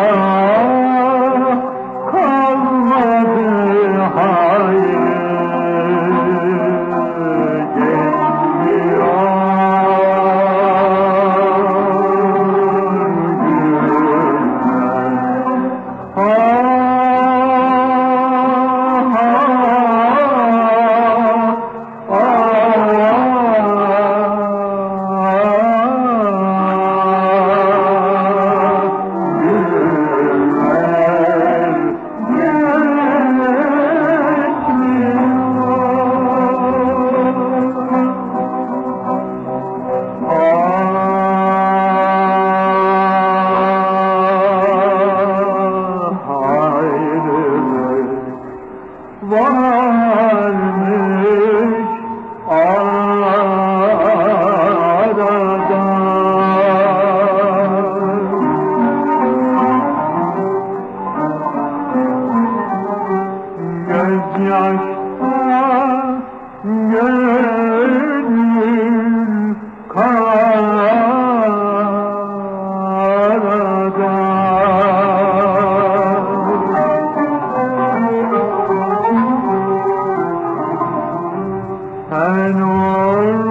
الله varmış. Ah. Lord.